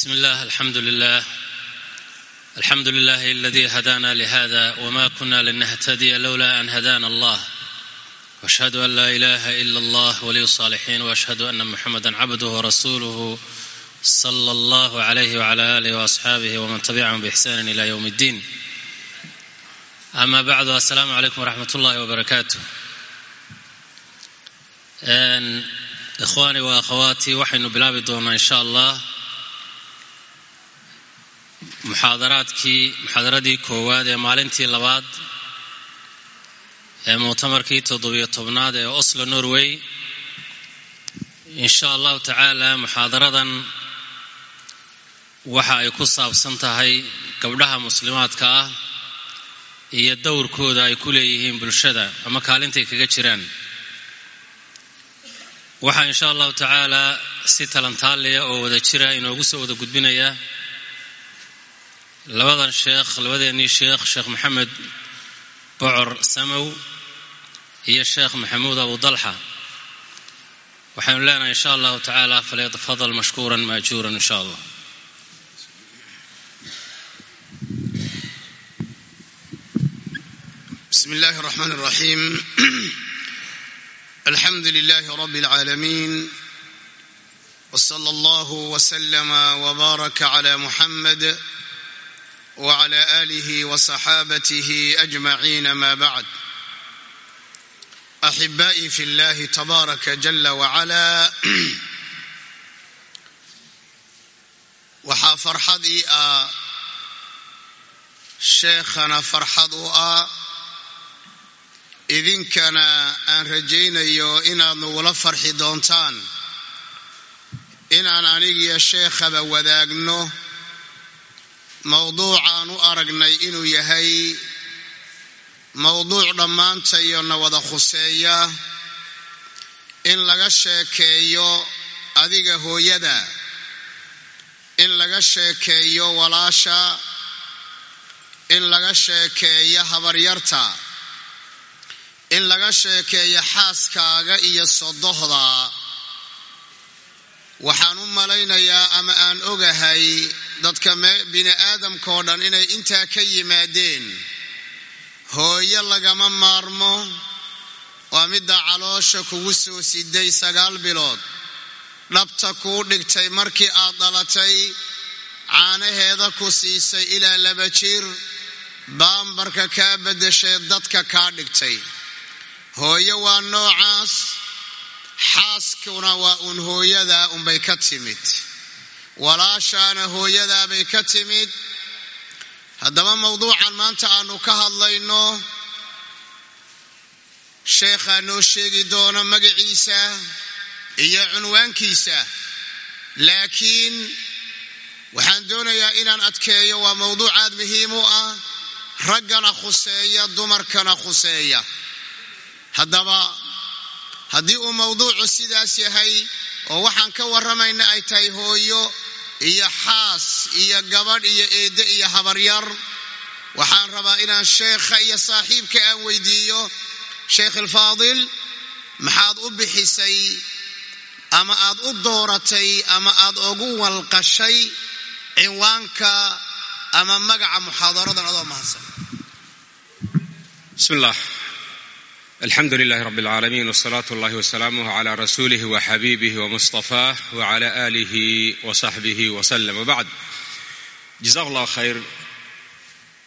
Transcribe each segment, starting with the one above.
بسم الله الحمد لله الحمد لله الذي هدانا لهذا وما كنا لنهتدي لولا ان هدانا الله واشهد ان لا اله الا الله ولي الصالحين واشهد ان محمدا عبده ورسوله صلى الله عليه وعلى اله واصحابه ومن تبعهم باحسان الى يوم الدين اما بعد السلام عليكم ورحمه الله وبركاته ikhwaani wa akhawaatii waxaynu bilaabi doonaa insha allah muxaadaraadkii muxaadaradii koowaad ee maalintii labaad ee muctamarkii toddobiyo tobnaad ee oslo norway. Insha allahu tacaala muxaadaradan waxa ay ku saabsan tahay gabdhaha muslimaadka ah iyo dowrkooda ay ku leeyihiin bulshada ama kaalintay kaga jiraan. Waxaa insha allahu tacaala si talantaaliya oo wada jira inoogu soo wada gudbinaya labadan sheekh labadeennii sheekh sheekh maxamed bocor samow iyo sheekh maxamuud abu dalxa waxaynu leenahay insha allahu tacaala falyatafadal mashkuuran maajuuran insha allah بسم الله الرحمن الرحيم الحمد لله رب العالمين وصلى الله وسلم وبارك على محمد وعلى اله وصحابته اجمعين ما بعد احبائي في الله تبارك جل وعلا waxaa farxadii ah sheekhana farxad u ah idinkana aan rajaynayo inaad nagula farxi doontaan inaan anigiyo sheekhaba wadaagno mowduucaan u aragnay inuu yahay mowduuc dhammaantayo na wada khuseeya. In laga sheekeeyo adiga hooyada. In laga sheekeeyo walaasha. In laga sheekeeyo habaryarta. In laga sheekeeyo xaaskaaga iyo sodohda waxaan u malaynayaa ama aan ogahay dadka bini aadamkao dhan inay intaa ka yimaadeen hooyo lagama maarmo waa midda caloosha kugu soo siday sagaal bilood. Dhabta kuu dhigtay markii aad dhalatay caanaheeda ku siisay ilaa laba jir baambarka kaa beddeshay dadka kaa dhigtay. Hooyo waa noocaas xaaskuna waa uun hooyadaa unbay ka timid walaashaana hooyadaabay ka timid. Haddaba mowduucan maanta aanu ka hadlayno sheekhaa noo sheegi doono magaciisa iyo cunwaankiisa. Laakiin waxaan doonayaa inaan adkeeyo waa mowduuc aad muhiim u ah raggana khuseeya dumarkana khuseeya. Haddaba haddii uu mowduucu sidaas yahay oo waxaan ka warramayna ay tahay hooyo iyo xaas iyo gabadh iyo eedde iyo habaryar. Waxaan rabaa inaan sheekha iyo saaxiibka aan weydiiyo. Sheekh alfaadil maxaad u bixisay ama aad u dooratay ama aad ugu walqashay cinwaanka ama magaca muxaadaradan adoo mahadsan? Bismi llah alxamdu lilahi rab اlcaalamiin wsalaatu اllahi wsalaamuh cla rasuulih wxabiibih wmustafaah wcla alih wsaxbih wslm wbacd jazahu llah khayr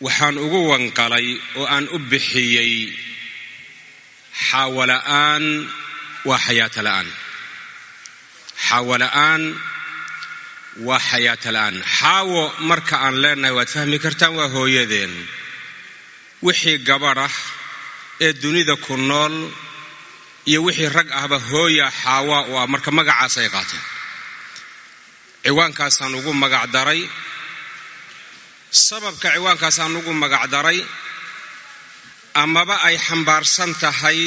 waxaan ugu wanqalay oo aan u bixiyey xaawola'aan waa xayaata la'aan xaawola'aan waa xayaata la'aan xaawo marka aan leenahay waad fahmi kartaan waa hooyadeen. Wixii gabadhah ee dunida ku nool iyo wixii rag ahba hooya xaawa u ah marka magacaas ay qaateen. Ciwaankaasaan ugu magacdaray sababka ciwaankaasaan ugu magacdaray amaba ay xambaarsan tahay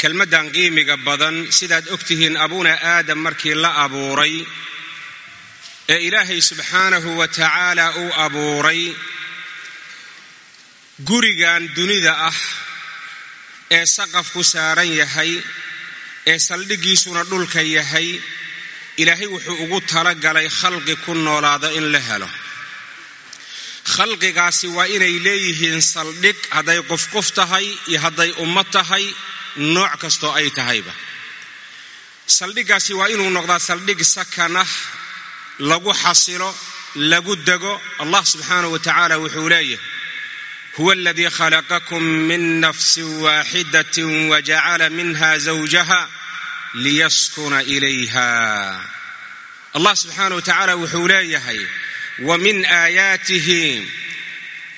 kelmaddan qiimiga badan sidaad og tihiin abuna aadam markii la abuuray ee ilaahay subxaanahu wa tacaala uu abuuray gurigan dunida ah ee saqafku saaran yahay ee saldhiggiisuna dhulka yahay ilaahay wuxuu ugu talagalay khalqi ku noolaado in la helo. Khalqigaasi waa inay leeyihiin saldhig hadday qof tahay iyo hadday ummad tahay nooc kastoo ay tahayba. Saldhiggaasi waa inuu noqdaa saldhig sakanah lagu xasilo lagu dego. Allah subxaanahu wa tacaala wuxuu leeyahay huwa aladii khalaqakum min nafsin waaxidatin wajacala minha zawjaha liyaskuna ilayha allah subxaanah wa tacaala wuxuu leeyahay ومن آياته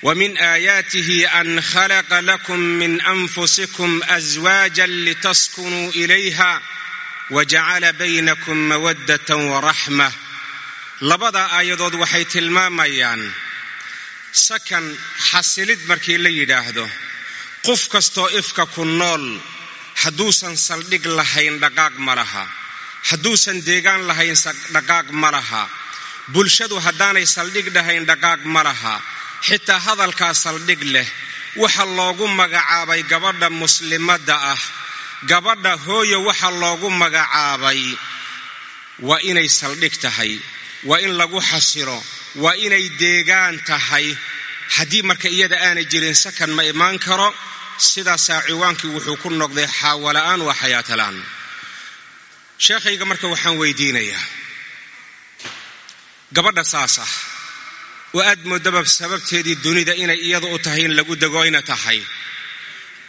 ومن آياته أن خلق لكم من أنفسكم أزواجا لتسكنوا إليها وجعل بينكم مودة ورحمة labada aayadood waxay tilmaamayaan sakan xasilid markii la yidhaahdo qof kastoo ifka ku nool hadduusan saldhig lahayn dhaqaaq ma laha. Hadduusan deegaan lahayn dhaqaaq ma laha. Bulshadu haddaanay saldhig dhahayn dhaqaaq ma laha. Xitaa hadalkaa saldhig leh waxa loogu magacaabay gabadha muslimadda ah. Gabadha hooyo waxa loogu magacaabay waa inay saldhig tahay waa in lagu xasiro waa inay deegaan tahay. Haddii marka iyada aanay jirin sakan ma imaan karo sidaasaa ciwaankii wuxuu ku noqday xaawala'aan waa xayaatala'aan sheekhayga marka waxaan weydiinayaa gabadha saas ah oo aad moodaba sababteedii dunida inay iyada u tahay in lagu degoyna tahay.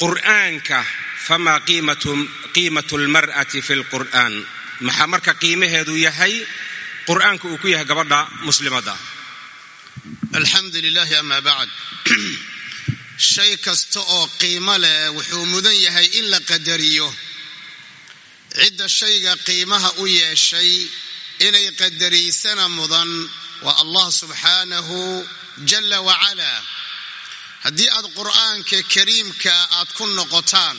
Qur'aanka famaa qiimatu lmar'ati fi lqur'aan maxaa marka qiimaheedu yahay? Qur'aanka uu ku yahay gabadha muslimadda alxamdu lilahi ama bacd. Shay kasta oo qiimo leh wuxuu mudan yahay in la qadariyo. Cidda shayga qiimaha u yeeshay inay qadariysana mudan waa allah subxaanahu jalla wacalaa haddii aad qur'aanka kariimka aad ku noqotaan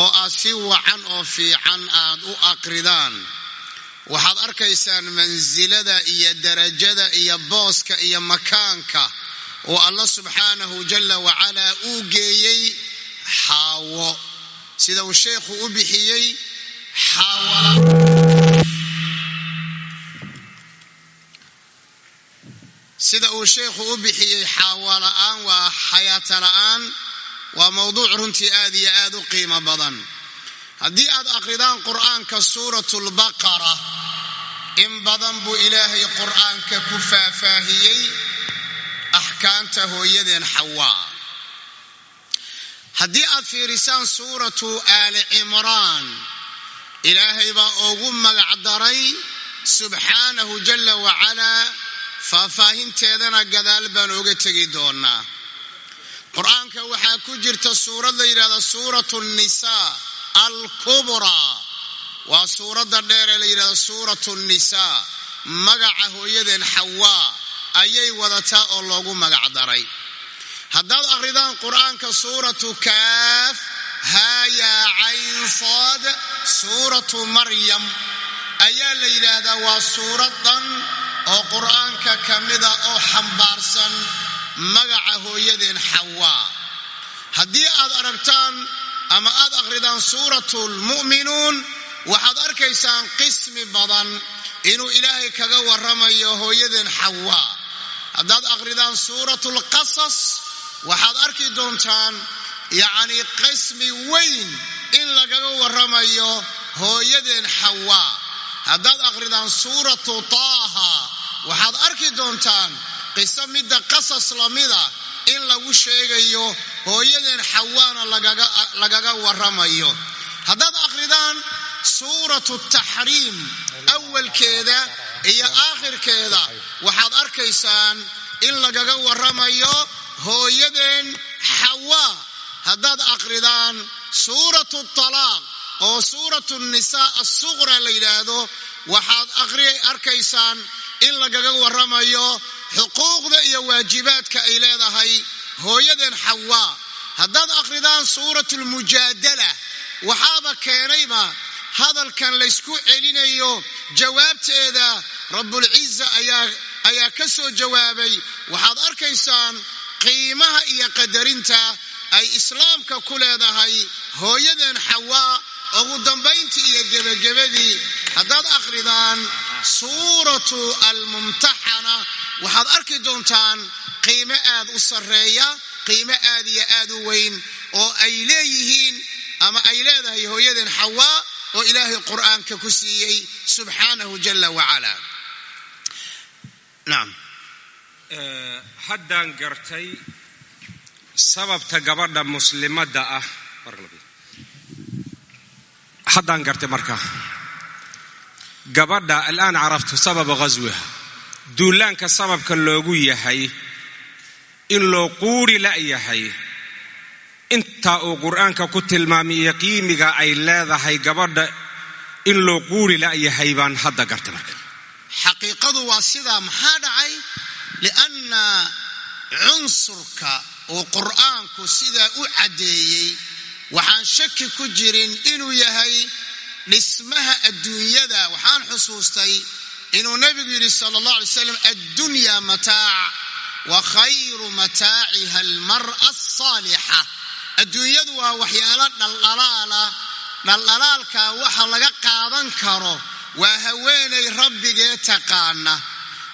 oo aad si wacan oo fiican aad u aqridaan waxaad arkaysaan mansilada iyo darajada iyo booska iyo makaanka oo allah subxaanahu jalla wacalaa uu geeyey xaawo. Sida uu sheekhu u bixiyey sida uu sheekhu u bixiyey xaawala'aan waa xayaata la'aan waa mowduuc runtii aad iyo aad u qiimo badan haddii aad aqridaan qur'aanka suuratulbaqara in badan buu ilaahay qur'aanka ku faahfaahiyey axkaamta hooyadeen xawaa. Haddii aad fiirisaan suuratu aali cimraan ilaahay baa ugu magacdaray subxaanahu jalla wacalaa faahfaahinteedana gadaal baan oga tegi doonaa. Qur'aanka waxaa ku jirta suurad la yidhahda suuratu nnisaa alkubraa waa suuradda dheeree la yidhahda suuratu nnisaa magaca hooyadeen xawaa ayay wadataa oo loogu magacdaray haddaad akhridaan qur'aanka suuratu kaaf haayaa cayn suuratu maryam. Ayaa la yidhaahdaa waa suurad dhan oo qur'aanka ka mida oo xambaarsan magaca hooyadeen xawaa. Haddii aad aragtaan ama aad akhridaan suuratu lmu'minuun waxaad arkaysaan qismi badan inuu ilaahay kaga warramayo hooyadeen xawaa. Haddaad akhridaan suuratu lqasas waxaad arki doontaan yacnii qismi weyn in lagaga warramayo hooyadeen xawaa. Haddaad akhridaan suuratu taaha waxaad arki doontaan qiso midda qasas lamida in lagu sheegayo hooyadeen xawaana lagaga warramayo. Haddaad akhridaan suuratu taxriim awalkeeda iyo aakhirkeeda waxaad arkaysaan in lagaga warramayo hooyadeen xawaa. Haddaad akhridaan suuratu talaaq oo suuratu nisaa assuqra la yidhaahdo waxaad arkaysaan in lagaga warramayo xuquuqda iyo waajibaadka ay leedahay hooyadeen xawaa haddaad akhridaan suuratulmujaadala waxaaba keenayba hadalkan laysku celinayo jawaabteeda rabbulciza ayaa ka soo jawaabay. Waxaad arkaysaan qiimaha iyo qadarinta ay islaamka ku leedahay hooyadeen xawaa ugu dambayntii iyo gebagabadii haddaad akhridaan suuratu almumtaxana waxaad arki doontaan qiimo aad u sarreeya qiimo aad iyo aad u weyn oo ay leeyihiin ama ay leedahay hooyadeen xawaa oo ilaahay qur'aanka ku siiyey subxaanahu jala wacala nacam haddaan gartay sababta gabadha muslimadda ah haddaan gartay marka. Gabadha alaan caraftu sababa ghaswiha duulaanka sababka loogu yahay in loo quuri la'yahay intaa uu qur'aanka ku tilmaamiyo qiimiga ay leedahay gabadha in loo quuri la'yahay baan hadda gartay marka. Xaqiiqadu waa sidaa maxaa dhacay? Lianna cunsurka uu qur'aanku sidaa u caddeeyey waxaan shaki ku jirin inuu yahay dhismaha adduunyada. Waxaan xusuustay inuu nebigu yidhi sala allah alay slam addunyaa mataac wa khayru mataaciha almar'a asaalixa adduunyadu waa waxyaalo dhaldhalaala dhaldhalaalka waxa laga qaadan karo waa haweenay rabbigee taqaana.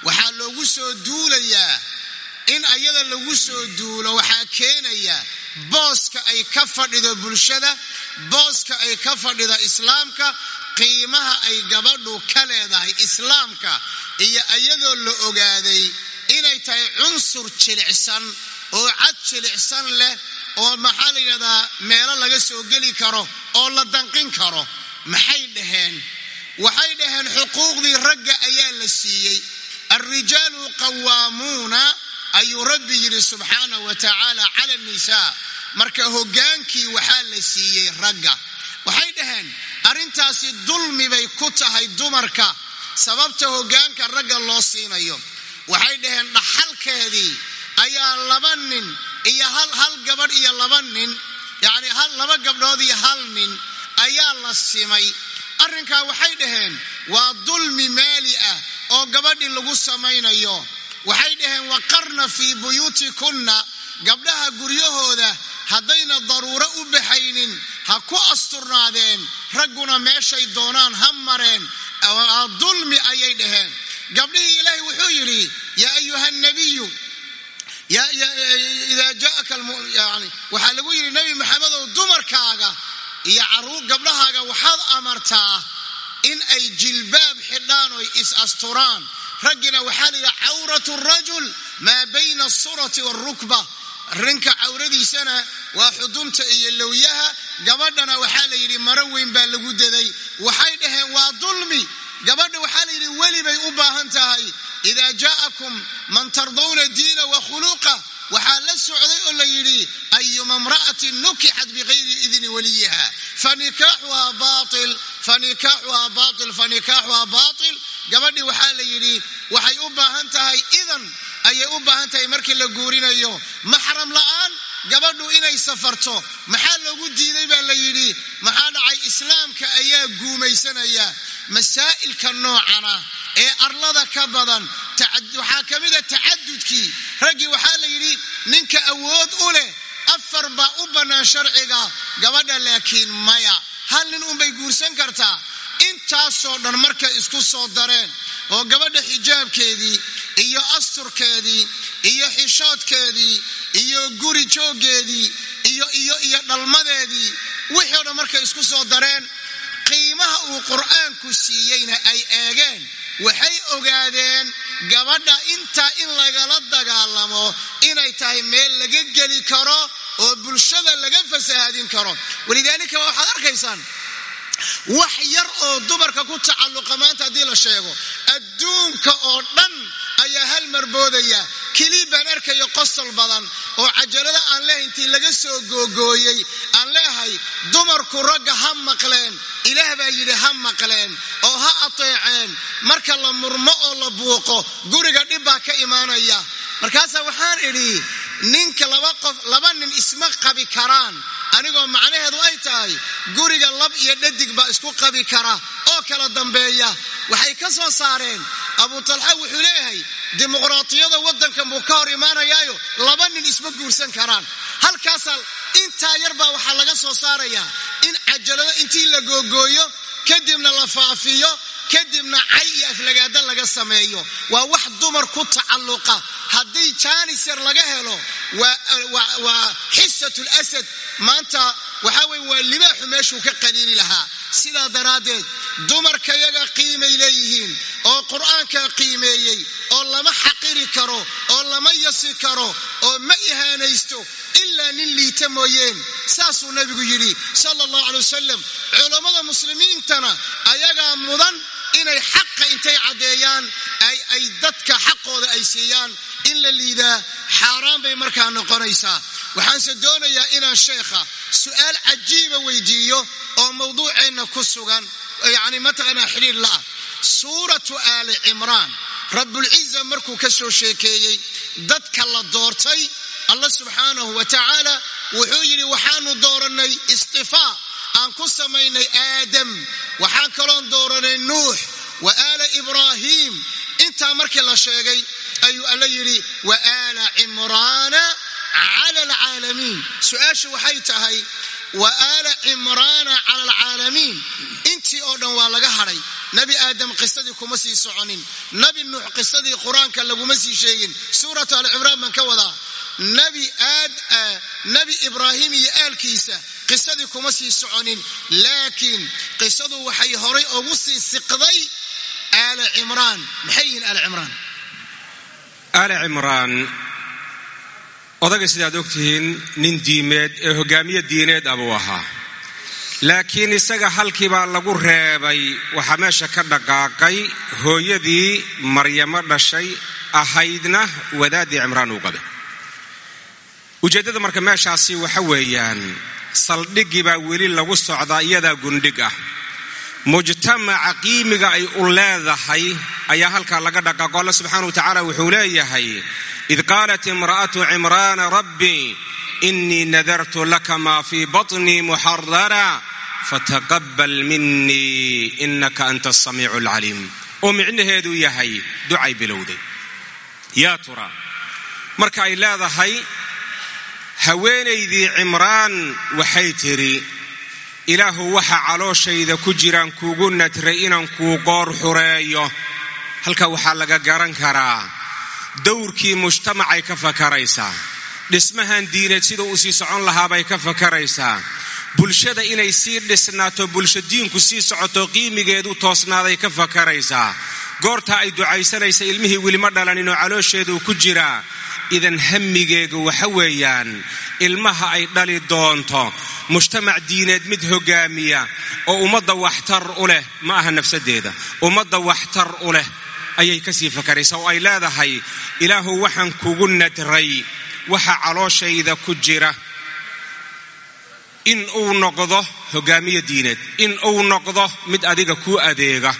Waxaa loogu soo duulayaa in ayada lagu soo duulo waxaa keenaya booska ay ka fadhido bulshada booska ay ka fadhido islaamka qiimaha ay gabadhu ka leedahay islaamka iyo iyadoo la ogaaday inay tahay cunsur jilicsan oo cad jilicsan leh oo maxaa la yidhahdaa meelo laga soo geli karo oo la danqin karo. Maxay dhaheen? Waxay dhaheen xuquuqdii ragga ayaa la siiyey. Alrijaalu qawaamuuna ayuu rabbi yidhi subxaanahu wa tacaala cala nisaa. Marka hoggaankii waxaa la siiyey ragga. Waxay dhaheen arrintaasi dulmi bay ku tahay dumarka sababta hoggaanka ragga loo siinayo. Waxay dhaheen dhaxalkeedii ayaa laba nin iyo hal hal gabadh iyo laba nin yacni hal laba gabdhood iyo hal nin ayaa la simay. Arrinkaa waxay dhaheen waa dulmi maali ah oo gabadhii lagu samaynayo. Waxay dhaheen waqarna fii buyuutikunna gabdhaha guryahooda haddayna daruuro u baxaynin ha ku asturnaadeen ragguna meeshay doonaan ha mareen dulmi ayay dhaheen. Gabdhihii ilaahay wuxuu yidhi yaa ayuha nabiyu idaa jaaka yani waxaa lagu yidhi nebi maxamedow dumarkaaga iyo carruur gabdhahaaga waxaad amartaa in ay jilbaab xidhaan oy is asturaan. Raggina waxaa la yidhi cawratu rajul maa bayna asurati waalrukba rinka cawradiisana waa xudunta iyo lowyaha gabadhana waxaa la yidhi maro weyn baa lagu daday waxay dhaheen waa dulmi. Gabadha waxaa la yidhi weli bay u baahan tahay. Idaa jaa'akum man tardawna diina wa khuluqa waxaa la socday oo la yidhi ayuma imra'atin nukixat bikayri idni waliyiha fanikaaxuhaa baail fanikaaxuhaa baail fanikaaxuhaa baatil. Gabadhii waxaa la yidhi waxay u baahan tahay idan. Ayay u baahan tahay markii la guurinayo. Maxram la'aan gabadhu inay safarto maxaa loogu diiday baa la yidhi maxaa dhacay? Islaamka ayaa guumaysanaya. Masaa'ilka noocana ee arlada ka badan waxaa ka mida tacadudkii. Raggii waxaa la yidhi ninka awood u leh afar baa u bannaan sharciga gabadha laakiin maya. Hal nin unbay guursan kartaa? Intaasoo dhan markay isku soo dareen oo gabadha xijaabkeedii iyo asturkeedii iyo xishoodkeedii iyo guri jooggeedii iyo iyo iyo dhalmadeedii wixii o dhan markay isku soo dareen qiimaha uu qur'aanku siiyeyna ay eegeen waxay ogaadeen gabadha intaa in lagala dagaalamo inay tahay meel laga geli karo oo bulshada laga fasahaadin karo. Walidaalika waxaad arkaysaan wax yar oo dumarka ku tacalluqa maanta haddii la sheego adduunka oo dhan ayaa hal marboodaya kelii baan arkayo qosol badan oo cajalada aan leehay intii laga soo googooyey aan leehay dumarku ragga ha maqleen. Ilaah baa yidhi ha maqleen oo ha ateeceen. Marka la murmo oo la buuqo guriga dhib baa ka imaanaya. Markaasaa waxaan idhi ninka laba qof laba nin isma qabi karaan. Anigoo macnaheedu ay tahay guriga lab iyo dhadig baa isku qabi kara. Oo kala dambeeya. Waxay ka soo saareen abu talxa wuxuu leeyahay dimuqraatiyada waddankan buu ka hor imaanayaayo laba nin isma guursan karaan. Halkaasaa intaa yar baa waxaa laga soo saarayaa in cajalado intii la googooyo kadibna la faafiyo kadibna cay iyo aflagaada laga sameeyo. Waa wax dumar ku tacalluqa. Haddii jaanis yar laga helo waa xisatu lasad maanta waxaa weye waa libaaxu meeshuu ka qaniini lahaa. Sidaa daraaddeed dumarkayaga qiimay leeyihiin oo qur'aankaa qiimeeyey oo lama xaqiri karo oo lama yasi karo oo ma ihaanaysto ilaa nin liita mooyeen. Saasuu nabigu yidhi sala allahu calay wasalam culammada muslimiintana ayagaa mudan inay xaqa intay caddeeyaan ay dadka xaqooda ay siiyaan. In la liidaa xaaraan bay markaa noqonaysaa. Waxaanse doonayaa inaan sheekha su'aal cajiiba weydiiyo oo mawduuceenna ku sugan yacni mataqaanaa xidhiir la'ah suuratu aali cimraan rabbulciza markuu ka soo sheekeeyey dadka la doortay allah subxaanahu wa tacaala wuxuu yidhi waxaanu doorannay istifaa aan ku samaynay aadam. Waxaan kaloon dooranay nuux wa aala ibraahiim intaa markii la sheegay ayuu alla yidhi wa aala cimraana cala alcaalamiin. Su'aashu waxay tahay wa aala cimraana cala alcaalamiin. Intii oo dhan waa laga hadhay nebi aadam qisadii kuma sii soconin. Nebi nuux qisadii qur'aanka laguma sii sheegin. Suuratu alcimraan baan ka wadaa. Nebi nebi ibraahim iyo aalkiisa qisadii kuma sii soconin. Laakiin qisadu waxay horay ugu sii siqday aala cimraan maxay yihiin aala cimraan odaga sidaad ogtihiin nin diimeed ee hogaamiye diineed abuu ahaa laakiin isaga halkiibaa lagu reebay waxaa meesha ka dhaqaaqay hooyadii maryamo dhashay ahaydna wadaaddii cimraan uu qabay ujeeddada marka meeshaasi waxa weeyaan saldhiggii baa weli lagu socdaa iyadaa gundhig ah mujtamaca qiimiga ay u leedahay ayaa halkaa laga dhaqaaqo alla subxaana wa tacaala wuxuu leeyahay id qaalat imra'atu cimraana rabbii inii nadartu laka maa fii batnii muxarara fataqabbal minii inaka anta asamiicu alcaliim oo micnaheedu yahay ducay bilowday. Yaa tura marka ay leedahay haweenaydii cimraan waxay tidhi ilaahu waxa calooshayda ku jiraan kuugu nadray inaan kuu qoor xureeyo. Halka waxaa laga garan karaa dowrkii mujtamacay ka fakaraysaa. Dhismahan diineed sida uu sii socon lahaabay ka fakaraysaa. Bulshada inay sii dhisnaato bulsho diinku sii socoto qiimigeedu toosnaaday ka fakaraysaa. Goortaa ay ducaysanaysa ilmihii welima dhalaninoo caloosheeduu ku jiraa idan hamigeegu waxa weeyaan ilmaha ay dhali doonto mujtamac diineed mid hogaamiya oo ummadda waxtar u leh ma aha nafsadeeda ummadda waxtar u leh ayay ka sii fakaraysaa oo ay leedahay ilaahu waxaan kugu nadray waxa calooshayda ku jira. In uu noqdo hogaamiye diineed in uu noqdo mid adiga kuu adeega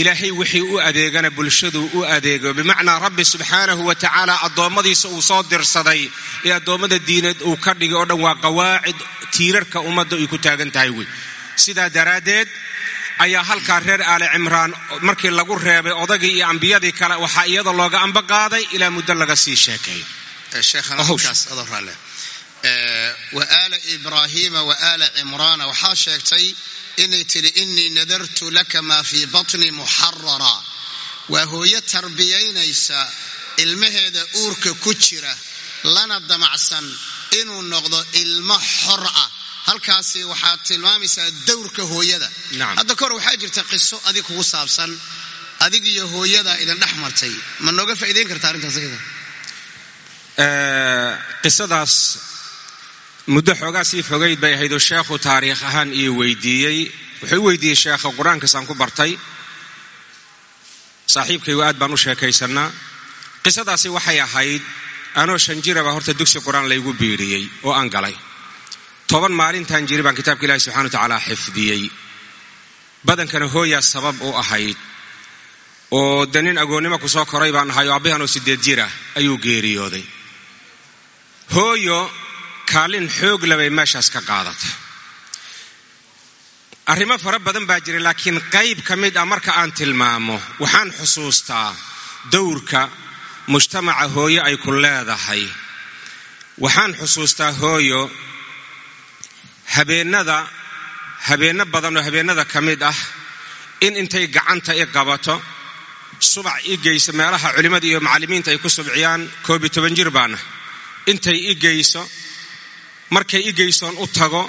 ilaahay wixii u adeegana bulshaduu u adeego. Bimacnaa rabbi subxaanahu wa tacaala addoommadiisa uu soo dirsaday ee addoommada diineed uu ka dhigay oo dhan waa qawaacid tiirarka ummadda ay ku taagan tahay wey. Sidaa daraaddeed ayaa halkaa reer aali cimraan markii lagu reebay odagii iyo ambiyadii kale waxaa iyada looga amba qaaday ilaa muddo laga sii sheekay wa aala ibraahiima wa aala cimraana waxaa sheegtay inay tidhi innii nadartu laka maa fii batni muxarara. Waa hooyo tarbiyaynaysa ilmaheeda uurka ku jira lana damacsan inuu noqdo ilmo xor ah. Halkaasi waxaad tilmaamaysaa dowrka hooyada. Hadda kahor waxaa jirta qiso adig kugu saabsan adig iyo hooyada idin dhex martay. Ma nooga faa'iideyn karta arrintaas iyada qisadaas muddo xoogaa sii fogayd bay ahaydoo sheekhu taariikh ahaan ii weydiiyey. Wuxuu u weydiiyey sheekha qur'aankaasaan ku bartay. Saaxiibkaygu aad baan u sheekaysannaa. Qisadaasi waxay ahayd anoo shan jiraba horta dugsi qur'aan laygu biiriyey oo aan galay. Toban maalintan jiri baan kitaabka ilahi subxana wa tacaala xifdiyey. Badankana hooyaa sabab u ahayd oo de nin agoonnimo ku soo koray baan ahay oo abbihanoo siddeed jira ayuu geeriyooday. Hooyo kaalin xoog labay meeshaas ka qaadata arrimo fara badan baa jira laakiin qayb ka mid ah marka aan tilmaamo waxaan xusuustaa dowrka mujtamaca hooyo ay ku leedahay. Waxaan xusuustaa hooyo habeennada habeenno badan oo habeennada ka mid ah in intay gacanta i qabato subac i geyso meelaha culimmada iyo macallimiinta ay ku subciyaan koobiyo toban jir baana intay i geyso markay i u tago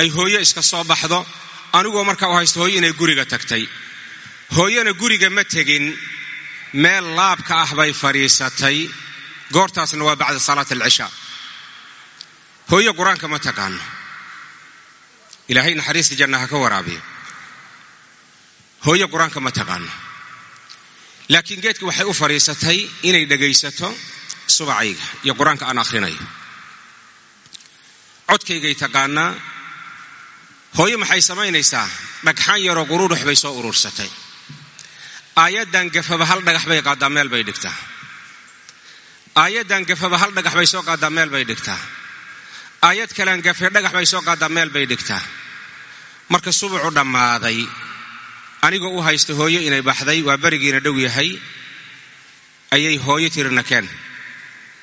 ay hooyo iska soo baxdo anigoo markaa u haysto hooyo inay guriga tagtay. Hooyona guriga ma tegin meel laabka ah bay fadhiisatay. Goortaasna waa bacda salaat alcishaa hooyo qur'aanka ma taqaano. Ilaahay naxariista janna ha ka waraabiyo. Hooyo qur'aanka ma taqaano. Laakiin geedka waxay u fadhiisatay inay dhegaysato subacayga iyo qur'aanka aan akhrinayo codkaygay taqaanaa hooyo maxay samaynaysaa? Dhagxaan yaroo quruurux bay soo uruursatay aayaddan gafaba hal dhagax bay qaadaa meel bay dhigtaa. Aayaddan gafaba hal dhagax bay soo qaadaa meel bay dhigtaa. Aayad kalean gafe dhagax bay soo qaadaa meel bay dhigtaa. Marka subucu dhammaaday anigoo u haysta hooyo inay baxday waa berigiina dhow yahay ayay hooyo tirina keen.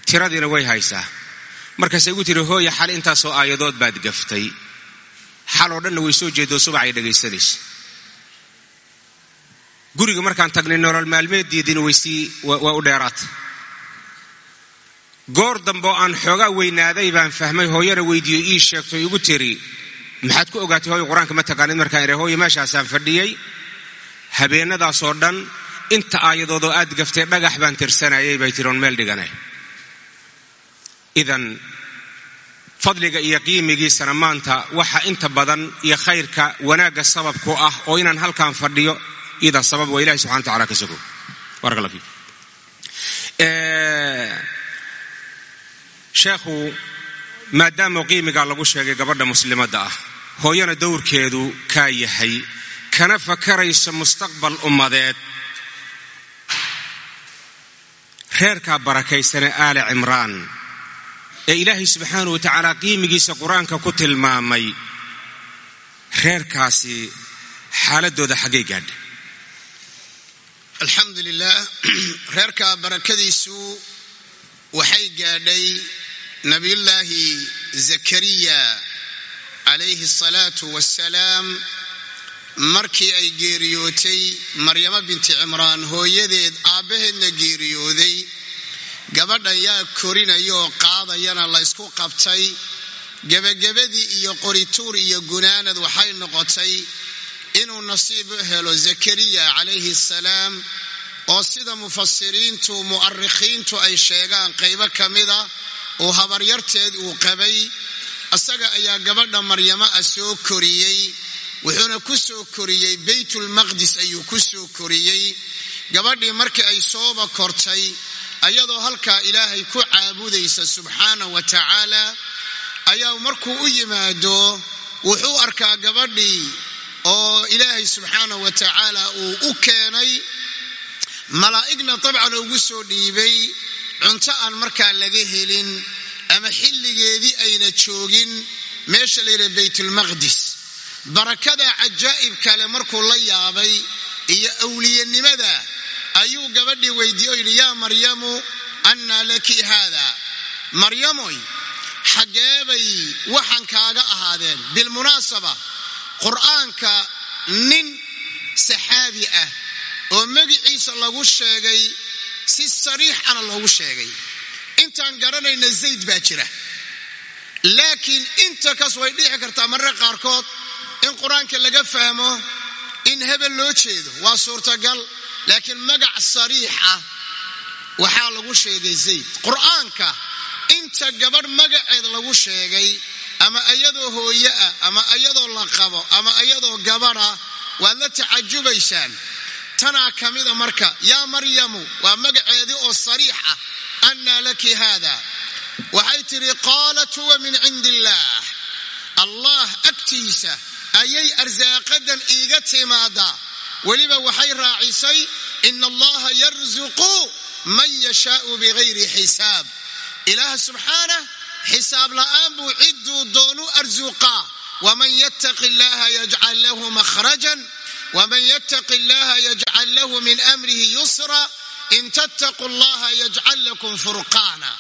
Tiradiina way haysaa markaasay igu tiri hooya xal intaasoo aayadood baad gaftay. Xal oo dhanna way soo jeedoo subacay dhagaysanaysa. Guriga markaan tagnay nolol maalmeeddiidina waysii waa u dheeraata goor dambe oo aan xoogaa weynaaday baan fahmay hooyana weydiiyo ii sheegto igu tiri. Maxaad ku ogaatay hooyo qur'aanka ma taqaanid? Markaan idha hooyo meeshaasaan fadhiyey habeennadaasoo dhan inta aayadoodoo aad gaftay dhagax baan tirsanayay bay tiri oon meel dhiganay idan fadliga iyo qiimigiisana maanta waxa inta badan iyo khayrka wanaagga sabab ku ah oo inaan halkaan fadhiyo idaa sabab waa ilahi subxana wataala ka sogo barak alla fiik sheekhu maadaama qiimigaa lagu sheegay gabadha muslimadda ah hooyana dowrkeedu kaa yahay kana fakarayso mustaqbal ummadeed. Reerkaa barakaysane aali cimraan ee ilaahay subxaanahu wa tacaala qiimigiisa qur'aanka ku tilmaamay reerkaasi xaaladooda xaggay gaadha alxamdu lilah reerka barakadiisu waxay gaadhay nabiyullaahi zakariya calayhi asalaatu wassalaam markii ay geeriyootay maryamo binti cimraan hooyadeed aabbaheedna geeriyooday gabadhan yaa korinaya oo qaadayana la ysku qabtay. Gebagabadii iyo qorituur iyo gunaanad waxay noqotay inuu nasiib u helo zakariya calayhi assalaam oo sida mufasiriintu mu'arikhiintu ay sheegaan qaybo ka mida oo habaryarteed uu qabay. Isaga ayaa gabadha maryamo ah soo koriyey wuxuuna ku soo koriyey baytulmaqdis ayuu ku soo koriyey. Gabadhii markii ay sooba kortay ayadoo halkaa ilaahay ku caabudaysa subxaana wa tacaala ayaa markuu u yimaado wuxuu arkaa gabadhii oo ilaahay subxaana wa tacaala uu u keenay. Malaa'igna dabcan ugu soo dhiibay cunto aan markaa laga helin ama xilligeedii ayna joogin meesha la yidhaha baytulmaqdis barakada cajaa'ib kale markuu la yaabay iyo awliyanimada ayuu gabadhii weydiiye oo yidhi yaa maryamu annaa laki haada. Maryamoy xaggeebay waxaan kaaga ahaadeen. Bilmunaasaba qur'aanka nin saxaabi ah oo magiciisa lagu sheegay si sariixana loogu sheegay. Intaan garanayna zayd baa jira. Laakiin inta kas way dhici kartaa mararka qaarkood in qur'aanka laga fahmo in hebel loo jeedo. Waa suurtagal laakiin magac sariix ah waxaa lagu sheegay zayd. Qur'aanka inta gabadh magaceed lagu sheegay ama ayadoo hooye ah ama ayadoo la qabo ama ayadoo gabadha waad la tacajubaysaan. Tanaa ka mida marka yaa maryamu waa magaceedii oo sariix ah annaa laki haada. Waxay tidhi qaalat huwa min cindi illaah allah agtiisa ayay arsaaqadan iiga timaadaa weliba waxay raacisay ina allaha yarsuqu man yashaau bigayri xisaab. Ilaah subxaanah xisaab la'aan buu cidduu doonu arsuqaa waman yattaqi illaha yajcal lahu makhrajan waman yattaqi illaha yajcal lahu min amrihi yusra in tattaquu llaha yajcal lakum furqaana.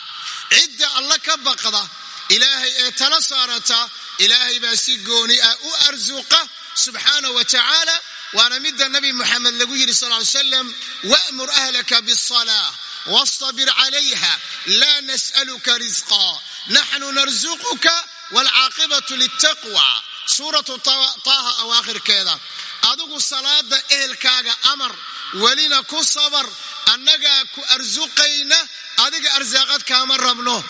Cidda alla ka baqda ilaahay ee tala saarata ilaahay baa si gooni ah u arsuqa subxaana wa tacaala waana midda nabi muxamed lagu yidhi sal ly slam wamur ahlaka bisalaa wastabir calayha laa nas'aluka risqa naxnu narsuquka waalcaaqibatu liltaqwa suuratu taaha awaakhirkeeda. Adigu salaada ehelkaaga amar welina ku sabar annagaa ku arsuqayna adiga arsaaqad kaama rabno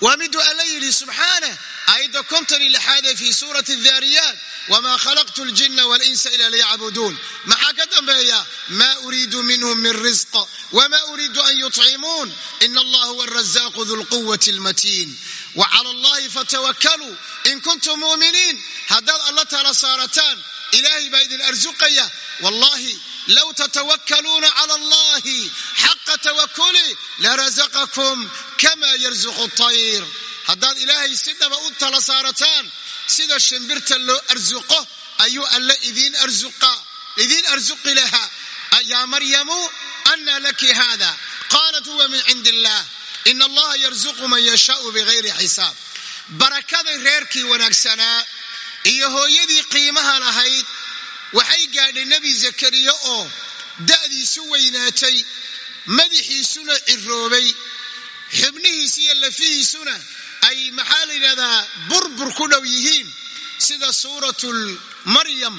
waa miduu alla yidhi subxaanah aayadda konton iyo lixaadee fii suurati daariyaat wma khalaqtu ljina walinsa ila liyacbuduun maxaa ka dambeeya ma uriidu minhum min risq wma uriidu an yuطcimuun in allah huwa arazaaqu du lquwati lmatiin wcala allahi fatawakkaluu in kuntum muuminiin haddaad alla tala saarataan ilaahay baa idin arsuqaya wallahi low tatawakkaluuna cala allahi larazaqakum kama yarzuqu tayr haddaad ilaahay si dhaba u tala saarataan sida shimbirta loo arsuqo ayuu alle idiin arsuqi lahaa. Yaa maryamu anna laki hada qaalat huwa min cindi illah in allaha yarsuqu man yashaau bigayri xisaab. Barakaday reerkii wanaagsanaa iyo hooyadii qiimaha lahayd waxay gaadhay nebi zakariya oo da'diisu weynaatay madaxiisuna ciroobay xubnihiis iyo lafihiisuna ay maxaa la yidhahdaa burbur ku dhow yihiin sida suuratul maryam.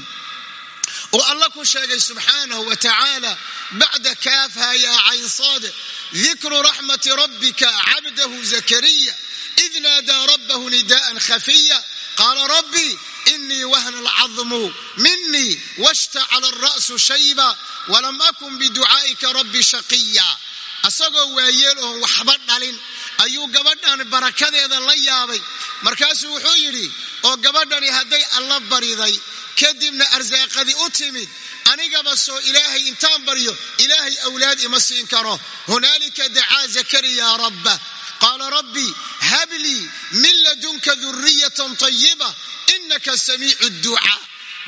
Oo alla ku sheegay subxaanahu wa tacaala bacda kaafha yaa caynsaad dikru raxmati rabbika cabdahu zakariya id naadaa rabbahu nidaan khafiya qaala rabbi inii wahna alcadmu minii washtacala alra'su shayba walam akun biducaa'ika rabbi shaqiya asagoo waayeel oon waxba dhalin ayuu gabadhan barakadeeda la yaabay markaasuu wuxuu yidhi oo gabadhani hadday alla bariday kadibna arsaaqadii u timid anigaba soo ilaahay intaan baryo ilaahay awlaad ima siin karo hunaalika dacaa zakariya rabbah qaala rabbi hablii min ladunka duriyatan tayiba inaka samiicu ducaa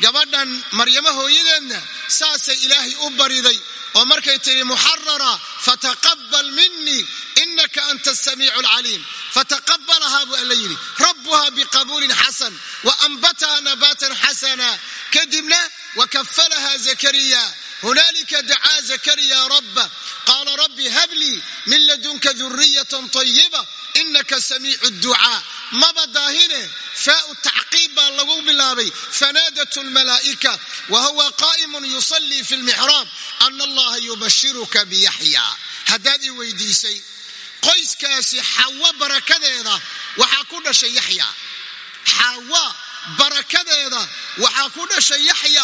gabadhan maryamo hooyadeedna saasay ilaahay u bariday oo markay tihi muxarara fataqabal minii inaka anta asamiicu alcaliim fataqabalahaa buu alla yidhi rabbuha biqabuulin xasan waanbataha nabaatan xasana kadibna wakafalaha zakariya hunaalika dacaa zakariya rabbah qaala rabbi hablii min ladunka duriyatan tayiba inaka samiicu ducaa maba daahine faau tacqiib baa lagu bilaabay fanaadat lmalaa'ika wa huwa qaa'imun yusallii fi lmixraab ana allaha yubashiruka biyaxya haddaad ii weydiisay qoyskaasi xawa barakadeeda waxaa ku dhashay yaxya xawa barakadeeda waxaa ku dhashay yaxya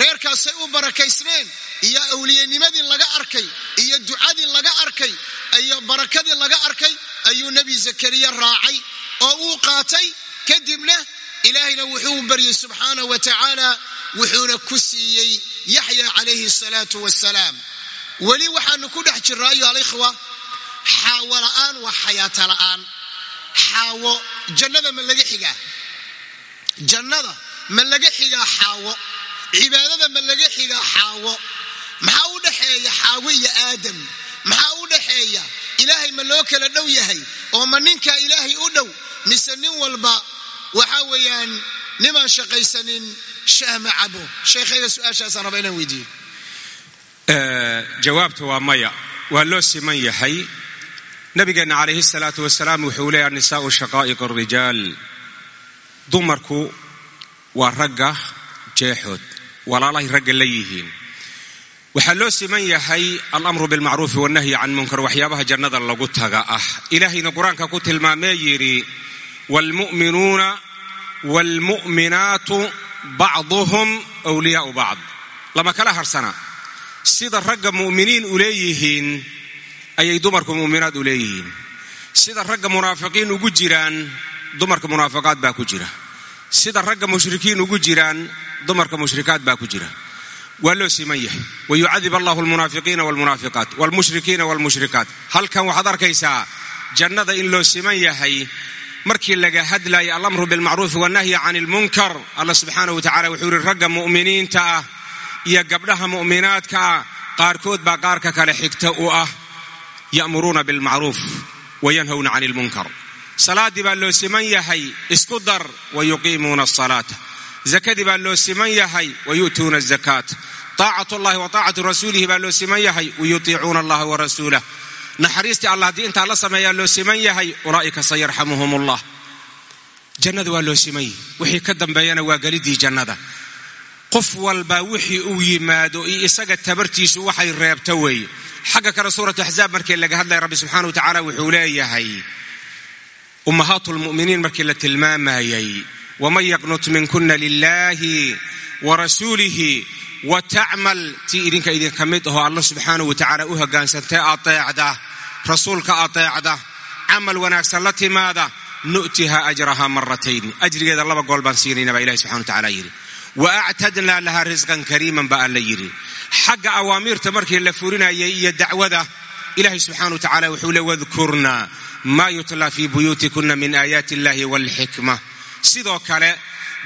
reerkaasay u barakaysneen iyo awliyanimadii laga arkay iyo ducadii laga arkay iyo barakadii laga arkay ayuu nebi zakariya raacay oo uu qaatay. Kadibna ilaahayna wuxuu baryey subxaanah wa tacaala wuxuuna ku siiyey yaxya calayhi salaatu wasalaam weli waxaanu ku dhex jirraa ayo alikhwa xaawo la'aan waa xayaata la'aan. Xaawo jannada ma laga xigaa? Jannada ma laga xigaa xaawo cibaadada ma laga xigaa xaawo. Maxaa u dhexeeya xaawo iyo aadam? Maxaa u dhexeeya ilaahay ma loo kala dhow yahay? Oo ma ninkaa ilaahay u dhow? Mise nin walba waxa weeyaan nimaan shaqaysanin shaah ma cabo. Sheekhayga su'aashaasaan raba inaan weydiiyo. Jawaabta waa maya. Waa loo siman yahay. Nabigeenna calayhi salaatu wasalaam wuxuu leeyahay nisaau shaqaa'iq arijaal dumarku waa ragga jeexood walaalahay ragga la yihiin. Waxaa loo siman yahay alamru bilmacruufi wannahyi can munkar waxyaabaha jannada lagu taga ah. Ilaahayna qur'aanka ku tilmaamee yidhi waalmu'minuuna waalmu'minaatu bacduhum wliyaau bacd lama kala harsana. Sida ragga mu'miniin u leeyihiin ayay dumarku mu'minaad u leeyihiin. Sida ragga munaafiqiin ugu jiraan dumarka munaafiqaad baa ku jira. Sida ragga mushrikiin ugu jiraan dumarka mushrikaad baa ku jira. Waa loo siman yahay. Wayucadib allahu almunaafiqiina walmunaafiqaat walmushrikiina walmushrikaat halkan waxaad arkaysaa jannada in loo siman yahay markii laga hadlayo alamru bilmacruufi wannahyi can ilmunkar allah subxaanahu wa tacala wuxuu yihi ragga mu'miniinta ah iyo gabdhaha mu'minaadka ah qaarkood baa qaarka kale xigta u ah ya'muruuna bilmacruuf wa yanhawna cani ilmunkar salaaddii baa loo siman yahay isku dar wa yuqiimuuna asalaata zakadii baa loo siman yahay wa yu'tuuna azakaat taacatu llahi wa taacatu rasuulihi baa loo siman yahay wa yutiicuuna allaha wa rasuulah naxariistii allah haddii intaa la sameeyaa loo siman yahay ulaa'ika sayarxamuhum allah jannada waa loo siman yahay wixii ka dambeeyana waa gelidii jannada qof walba wixii uu yimaado iyo isaga tabartiisu waxay reebta weeye xagga kale suuratu axzaab markii laga hadlaya rabbi subxana wa tacaala wuxuu leeyahay ummahaatu lmu'miniin markii la tilmaamayay waman yaqnut minkuna lilahi wa rasuulihi wa tacmal tii idinka idinka mid ahoo alla subxaanahu wa tacaala u hogaansantee ateecda rasuulka ateecda camal wanaagsan la timaada nu'tiha ajraha maratayn ajrigeeda laba gool baan siinayna baa ilahi subxana wa tacala yidhi. Wa actadnaa lahaa risqan kariiman baa alla yidhi. Xagga awaamiirta markii la furinayay iyo dacwada ilahay subxana wa tacala wuxuu le wadkurna maa yutla fii buyuutikuna min aayaati illahi walxikma sidoo kale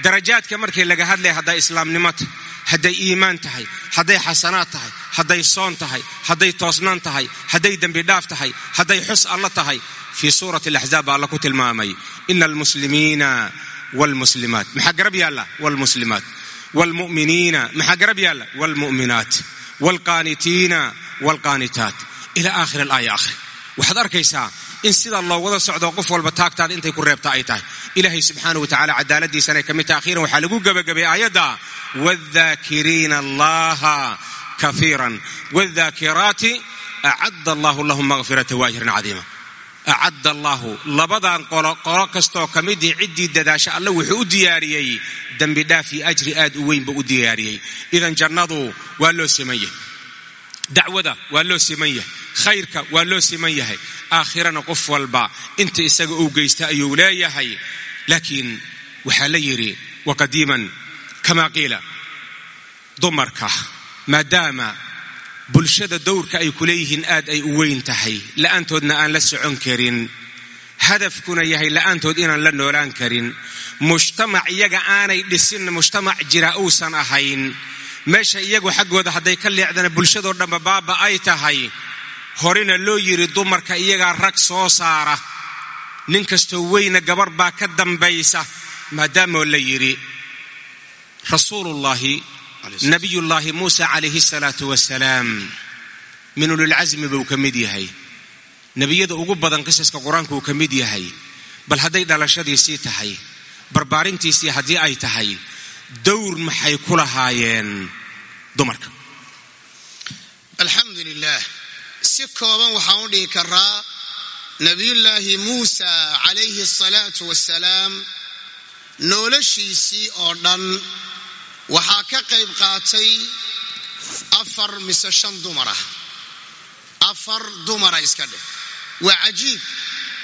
darajaadka markii laga hadlaya hadday islaamnimo tahay hadday iimaan tahay hadday xasanaad tahay hadday soon tahay hadday toosnaan tahay hadday dembidhaaf tahay hadday xus alla tahay fii suurati alaxzaab baa alla ku tilmaamay ina almuslimiina wlmuslimaat maxaa garab yaalla? Wlmuslimaat wlmu'miniina maxaa garab yaalla? Wlmu'minaat wlqaanitiina wlqaanitaat ila aakhir alaaya akhri waxaad arkaysaa in sidaa loo socdo qof walba taagtaada intay ku reebta ay tahay. Ilaahay subxaana wa tacala cadaaladiisanay ka mid tahay. Akhiiran waxaa lagu gebagabay aayadda. Wاdhaakiriina allaha kafiiran. Wاdhaakiraati acadda allahu lahum makfirata waajran cadiima. Acadda allaahu labadan qolo qolo kastoo ka midii ciddii dadaasha alle wuxuu u diyaariyey dembi dhaaf iyo ajri aad u weyn buu u diyaariyey. Idan jannadu waa loo yahay dacwada waa loo siman yahay khayrka waa loo siman yahay aakhirana qof walba inta isaga uu geysta ayuu leeyahay laakiin waxaa la yidhi wa qadiiman kamaa qiila dumarka maadaama bulshada dowrka ay ku leeyihiin aad ay u weyn tahay la'aantoodna aan la socon karin hadafkuna yahay la'aantood inaan la noolaan karin mujtamac iyaga aanay dhisin mujtamac jira uusan ahayn meesha iyagu xaggooda hadday ka leecdana bulshadoo dhanba baaba ay tahay. Horena loo yidhi dumarka iyagaa rag soo saara. Nin kastoo weyna gabar baa ka dambaysa maadaamoo la yidhi rasuulullaahi nabiyullaahi muusa calayhi salaatu wasalaam min ulilcasmi buu ka mid yahay. Nebiyada ugu badan qisaska qur'aanka uu ka mid yahay. Bal hadday dhalashadiisii tahay barbaarintiisii haddii ay tahay dowr maxay ku lahaayeen dumarka. Alxamdu lilah si kooban waxaan u dhihi karaa nebiyullaahi muusa calayhi asalaatu wasalaam noloshiisii oo dhan waxaa ka qayb qaatay afar mise shan dumar ah. Afar dumara iska dheh. Waa cajiib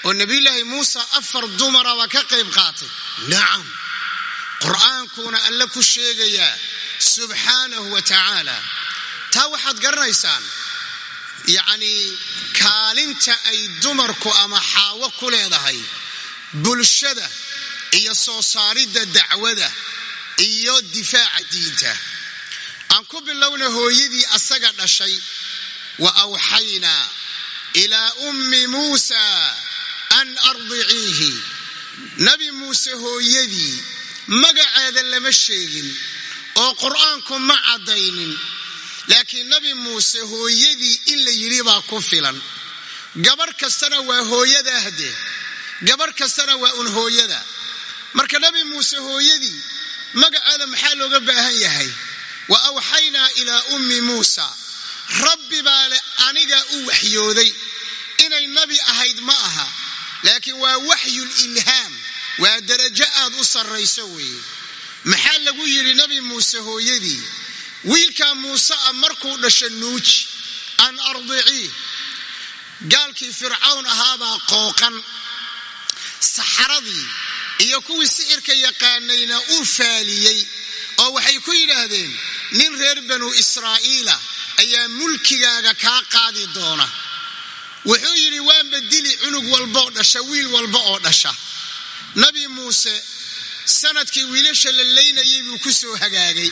oo nebiyullaahi muuse afar dumaraba ka qayb qaatay. Nacam qur'aankuna alle ku sheegayaa subxaanahu wa tacaala taa waxaad garanaysaan yacnii kaalinta ay dumarku ama xaawo ku leedahay bulshada iyo soo saaridda dacwada iyo difaaca diinta. Aan ku bilowna hooyadii asaga dhashay wa awxaynaa ilaa ummi muusa an ardiciihi nabi muuse hooyadii magaceeda lama sheegin oo qur'aanku ma caddaynin. Laakiin nabi muuse hooyadii in la yidhi baa ku filan. Gabarh kastana waa hooyada hde gabarh kastana waa un hooyada. Marka nabi muuse hooyadii magaceeda maxaa looga baahan yahay? Wa awxaynaa ilaa ummi muusa. Rabbi baa le aniga u waxyooday. Inay nabi ahayd ma aha. Laakiin waa waxyul ilhaam waa darajo aad u sarrayso weeye maxaa lagu yidhi nabi muuse hooyadii? Wiilkaa muuse a markuu dhasho nuuji an ardiciih gaalkii fircawn ahaabaa qooqan. Saxaradii iyo kuwii sixirka yaqaanayna uu faaliyey oo waxay ku yidhaahdeen nin reer banu israa'iila ayaa mulkigaaga kaa qaadi doona. Wuxuu yidhi waanba dili cunug walba oo dhasha wiil walba oo dhasha nabi muuse sannadkii wiilasha la laynayay buu ku soo hagaagay.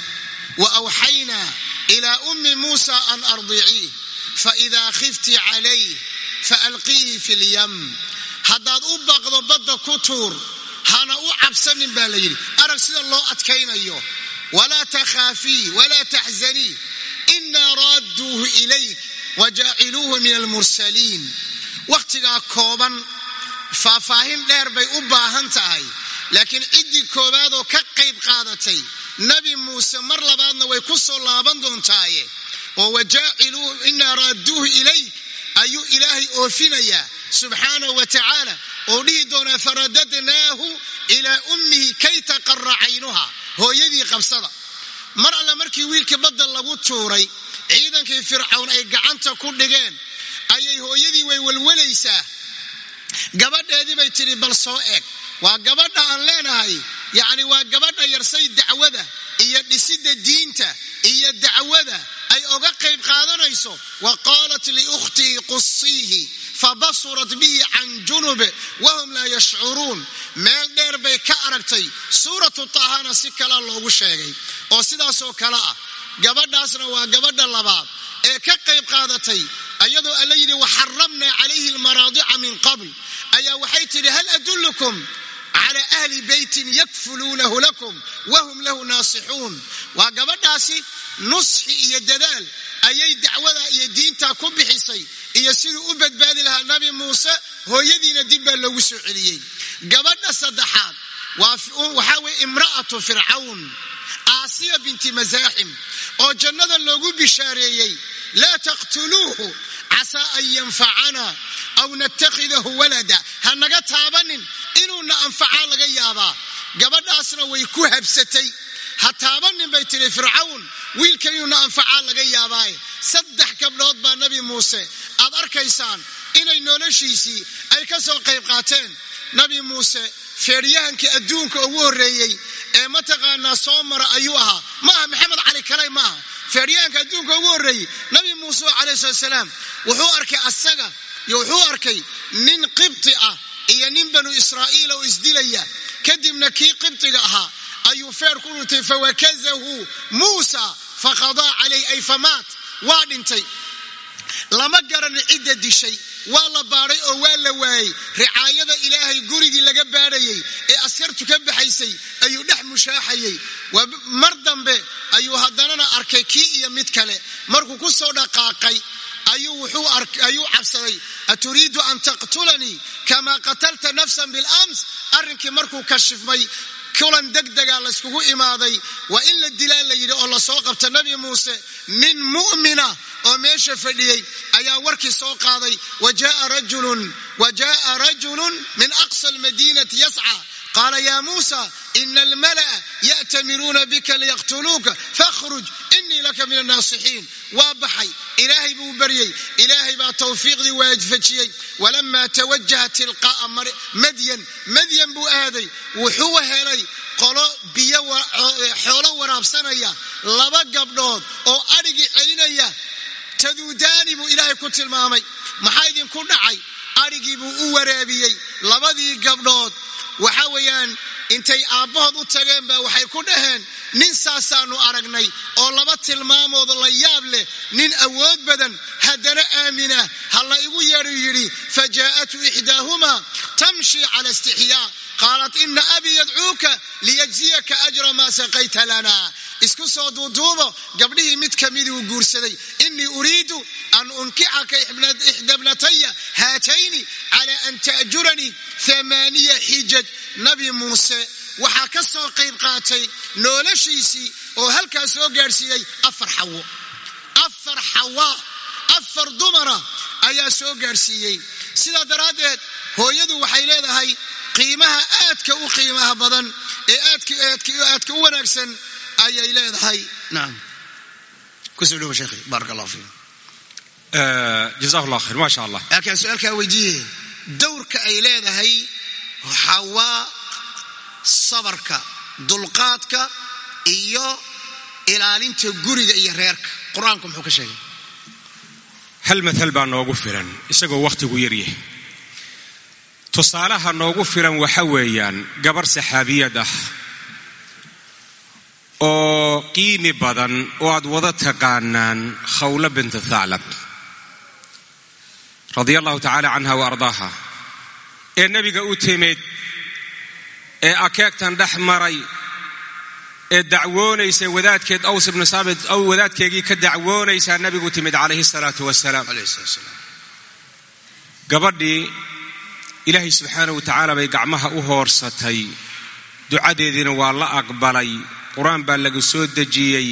Wa awxaynaa ilaa ummi muusa an ardiciih faidaa khifti calayh faalqiihi fi lyam haddaad u baqdo badda ku tuur hana u cabsanin baa la yidhi. Arag sida loo adkaynayo. Walaa takhaafii walaa taxzanii inaa raadduuhu ilayk wajaaciluuhu min almursaliin wakhtigaa kooban faahfaahin dheer bay u baahan tahay. Laakiin ciddii koowaadoo ka qayb qaadatay nabi muuse mar labaadna way ku soo laaban doontaaye. Oo wajaaciluuhu inaa raadduuhu ilayk ayuu ilaahay oofinayaa subxaanahu wa tacaala oo dhihi doonaa faradadnaahu ilaa ummihi kay taqara caynuha hooyadii qabsada. Mar alle markii wiilkii badda lagu tuuray ciidankii fircawn ay gacanta ku dhigeen ayay hooyadii way welwalaysaa gabadheedii bay tidhi bal soo eg waa gabadha aan leenahay. Yacni waa gabadha yarsay dacwada iyo dhisidda diinta iyo dacwada ay oga qayb qaadanayso. Wa qaalat liukhtihi qusiihi fabasurat bihi can junube wahum laa yashcuruun. Meel dheer bay ka aragtay suuratu tahana si kalaa loogu sheegay. Oo sidaasoo kale ah gabadhaasna waa gabadha labaad ee ka qayb qaadatay ayadoo alla yidhi waxaramnaa calayhi almaraadica min qabl ayaa waxay tidhi hal adullukum cala ahli beytin yakfuluunahu lakum wahum lahu naasixuun? Waa gabadhaasi nusxi iyo dadaal ayay dacwada iyo diinta ku bixisay iyo siduu u badbaadi lahaa nabi muuse hooyadiina dib baa loogu soo celiyey. Gabadha saddexaad waxaa weye imra'atu fircawn aasiya binti masaaxim oo jannada loogu bishaareeyey laa taqtuluuhu casaa an yanfacana aw natakhidahu walada ha naga taabanin inuuna anfacaa laga yaabaa gabadhaasna way ku habsatay ha taabanin bay tidhi fircawn wiilka inuuna anfacaa laga yaabaaye saddex gabdhood baa nabi muuse aad arkaysaan inay noloshiisii ay ka soo qayb qaateen nabi muuse feedhyahankii adduunka ugu horreeyey ee mataqaanaa soo mara ayuu ahaa. Ma aha maxamed cali kalay ma aha feedhyahanka adduunka ugu horreeyey nabi muuse calayhi salatu salaam wuxuu arkay asaga iyo wuxuu arkay nin qibti ah iyo nin banu israa'iila oo isdilaya. Kadibna kii qibtiga ahaa ayuu feer ku dhintay fawakazahu muusa faqadaa calayh ay famaat waa dhintay lama garanin cidda dishay. Waa la baadhay oo waa la waayey. Ricaayada ilaahay gurigii laga baadhayey ee askartu ka baxaysay ayuu dhex mushaaxayey. Mar dambe ayuu haddanana arkay kii iyo mid kale. Markuu ku soo dhaqaaqay ayuu cabsaday aturiidu an taqtulanii kama qatalta nafsan bilams? Arrinkii markuu kashifmay kulan degdega layskugu imaaday waa in la dilaa la yidhi oo la soo qabta nabi muuse nin mu'mina oo meesha fadhiyey ayaa warkii soo qaaday wa jaaa rajulun min aqsa almadiinati yasca qaala ya muusa ina almala'a ya'tamiruuna bika liyaqtuluuka fakhruj inii laka min annaasixiin waa baxay ilaahay buu baryey ilaahay baa tawfiiqdii waajfajiyey walamaa tawajaha tilqaa'a madyan madyan buu aaday wuxuu helay qolo biyo xoolo waraabsanaya laba gabdhood oo adhigii celinaya taduudaani buu ilaahay ku tilmaamay maxaa idinku dhacay adhigii buu u waraabiyey labadii gabdhood waxa weeyaan intay aabbahood u tageen baa waxay ku dhaheen nin saasaanu aragnay oo laba tilmaamood la yaab leh nin awood badan haddana aamina ha la igu yeedhu yidhi fa jaa'atu ixdaahumaa tamshi cala istixyaa qaalat ina abii yadcuuka liyajziyaka ajra maa saqayta lana. Isku soo duuduubo gabdhihii mid kamidii uu guursaday inii uriidu an unkixaka ixda bnataya haatayni cala an ta'juranii amaaniya xijaj nabi muuse waxaa ka soo qayb qaatay noloshiisii oo halkaa soo gaadhsiiyey afar xawo afar xawa afar dumara ayaa soo gaadhsiiyey sidaa daraaddeed hooyadu waxay leedahay qiimaha aadka u qiimaha badan ee aadka u wanaagsan ayay leedahay naam ku soo dhawo sheekhi baaraka allah fiikum jazahu llah khayr ma sha allah laakiin su'aalkaa weydiiye dowrka ay leedahay xawaa sabarka dulqaadka iyo ilaalinta guriga iyo reerka qur'aanku muxuu ka sheegay hal maal baa noogu filan isagoo wakhtigu yaryahay tusaalaha noogu filan waxa weeyaan gabar saxaabiyad ah oo qiimi badan oo aad wada taqaanaan khawla binta thaclab radia allahu tacaala canha wa ardaaha. Ee nebiga u timid ee akeegtan dhex maray ee dacwoonaysa wadaadkeed aws ibnu saabit aw wadaadkeegii ka dacwoonaysaa nebigu timid calayhi salaatu wasalaam gabadhii ilaahay subxaana wa tacaala bay gacmaha u hoorsatay. Ducadeediina waa la aqbalay. Qur'aan baa laga soo dejiyey.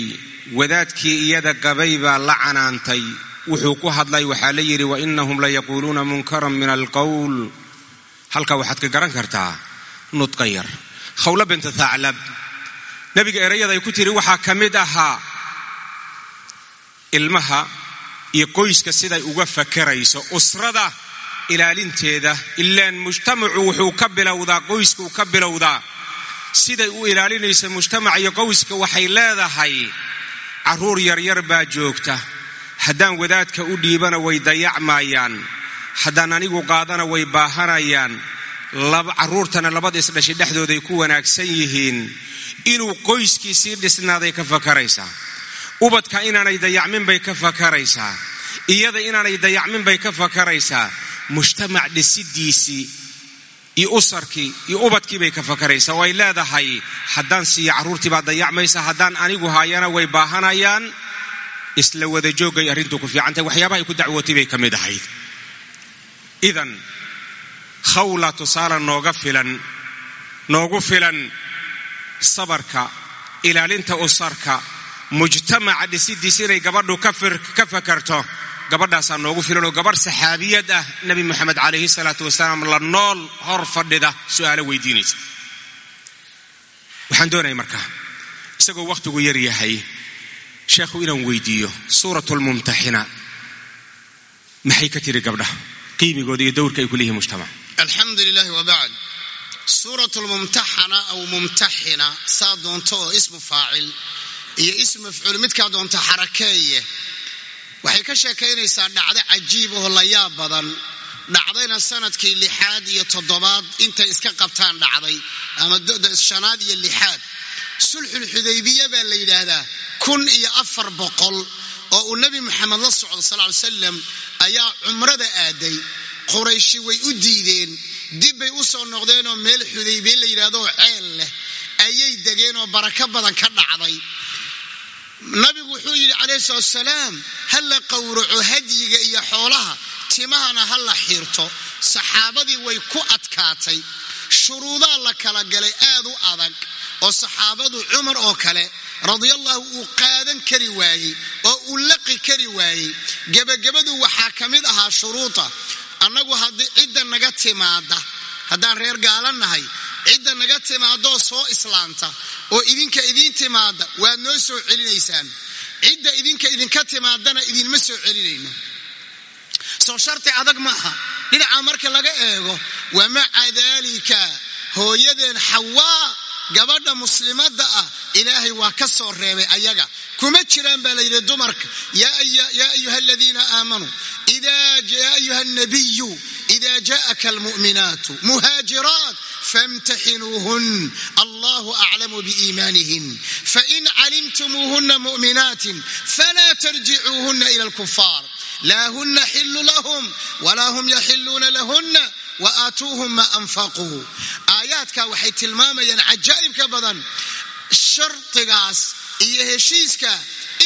Wadaadkii iyada qabay baa la canaantay wuxuu ku hadlay waxaa la yidhi wainahum layaquuluuna munkaran min alqowl halkaa waxaad ka garan kartaa nudqa yar. Khawla binta thaclab nebiga erayada ay ku tiri waxaa ka mid ahaa ilmaha iyo qoyska siday uga fakarayso usrada ilaalinteeda ilaan mujtamacu wuxuu ka bilowdaa qoyskuu ka bilowdaa. Siday u ilaalinaysa mujtamac iyo qoyska waxay leedahay carruur yaryar baa joogta haddaan wadaadka u dhiibana way dayacmayaan haddaan anigu qaadana way baahanayaan. Carruurtana labada isdhashay dhexdooday ku wanaagsan yihiin. Inuu qoyskii sii dhisnaaday ka fakaraysaa ubadka inaanay dayacmin bay ka fakaraysaa iyada inaanay dayacmin bay ka fakaraysaa mujtamac dhisidiisii iyo usarkii iyo ubadkii bay ka fakaraysaa oo ay leedahay haddaan siiya carruurtii baa dayacmaysa. Haddaan anigu haayana way baahanayaan isla wada joogay arrintuu ku fiicantahay waxyaabaha ay ku dacwootay bay ka mid ahayd. Idan khawla tusaale nooga filan noogu filan sabarka ilaalinta usarka mujtamaca dhisidiisa inay gabadhu ka fakarto gabadhaasaa noogu filan oo gabarh saxaabiyad ah nebi moxamed calayhi salaatu wasalaam la nool hor fadhida su'aalo weydiinaysa. Waxaan doonaya markaa isagoo wakhtigu yar yahay sheekhu inaan weydiiyo suurat lmumtaxina maxay ka tiri gabdhaha qiimigooda iyo dowrka ay ku leeyihiin mujtamac alxamdu lilahi wabacd suurat lmumtaxana aw mumtaxina saa doonto oo ismu faacil iyo ismu mafcuul midkaa doonta xarakeeye waxay ka sheekaynaysaa dhacdo cajiib oo la yaab badan dhacdayna sannadkii lixaad iyo toddobaad intay iska qabtaan dhacday ama shanaad iyo lixaad. Sulxulxudaybiya baa la yidhaahdaa kun iyo afar boqol oo uu nebi moxamed la socdo sal ly salam ayaa cumrada aaday. Qurayshi way u diideen dib bay u soo noqdeenoo meel xudaybiye la yidhahdoo ceel leh. Ayay degeen oo barako badan ka dhacday. Nabigu wuxuu yidhi calayhi salatu salaam ha la qowraco hadyiga iyo xoolaha timahana ha la xiirto. Saxaabadii way ku adkaatay. Shuruudaa la kala galay aad u adag oo saxaabadu cumar oo kale radiallahu uu qaadan kari waayey oo uu laqi kari waayey. Gebagabadu waxaa ka mid ahaa shuruuda annagu haddii cidda naga timaada haddaan reer gaala nahay cidda naga timaadoo soo islaanta oo idinka idiin timaada waad noo soo celinaysaan. Cidda idinka idinka timaadana idinma soo celinayno. Soo sharti adag maaha dhinaca marka laga eego wa maca daalika? Hooyadeen xawaa gabadha muslimadda ah ilaahay waa ka soo reebay ayaga. Kuma jiraan baa la yidhi dumarka yaa ayuha aladiina aamanuu ya ayuha nabiyu ida jaءaka almu'minaatu muhaajiraat famtaxinuuhun allahu aclamu biiimaanihin fain calimtumuuhuna mu'minaatin falaa tarjicuuhuna ila alkufaar laa huna xilu lahum walaa hum yaxiluuna lahuna waaatuuhum maa anfaquu aayaadka waxay tilmaamayaan cajaa'ibka badan shardigaas iyo heshiiska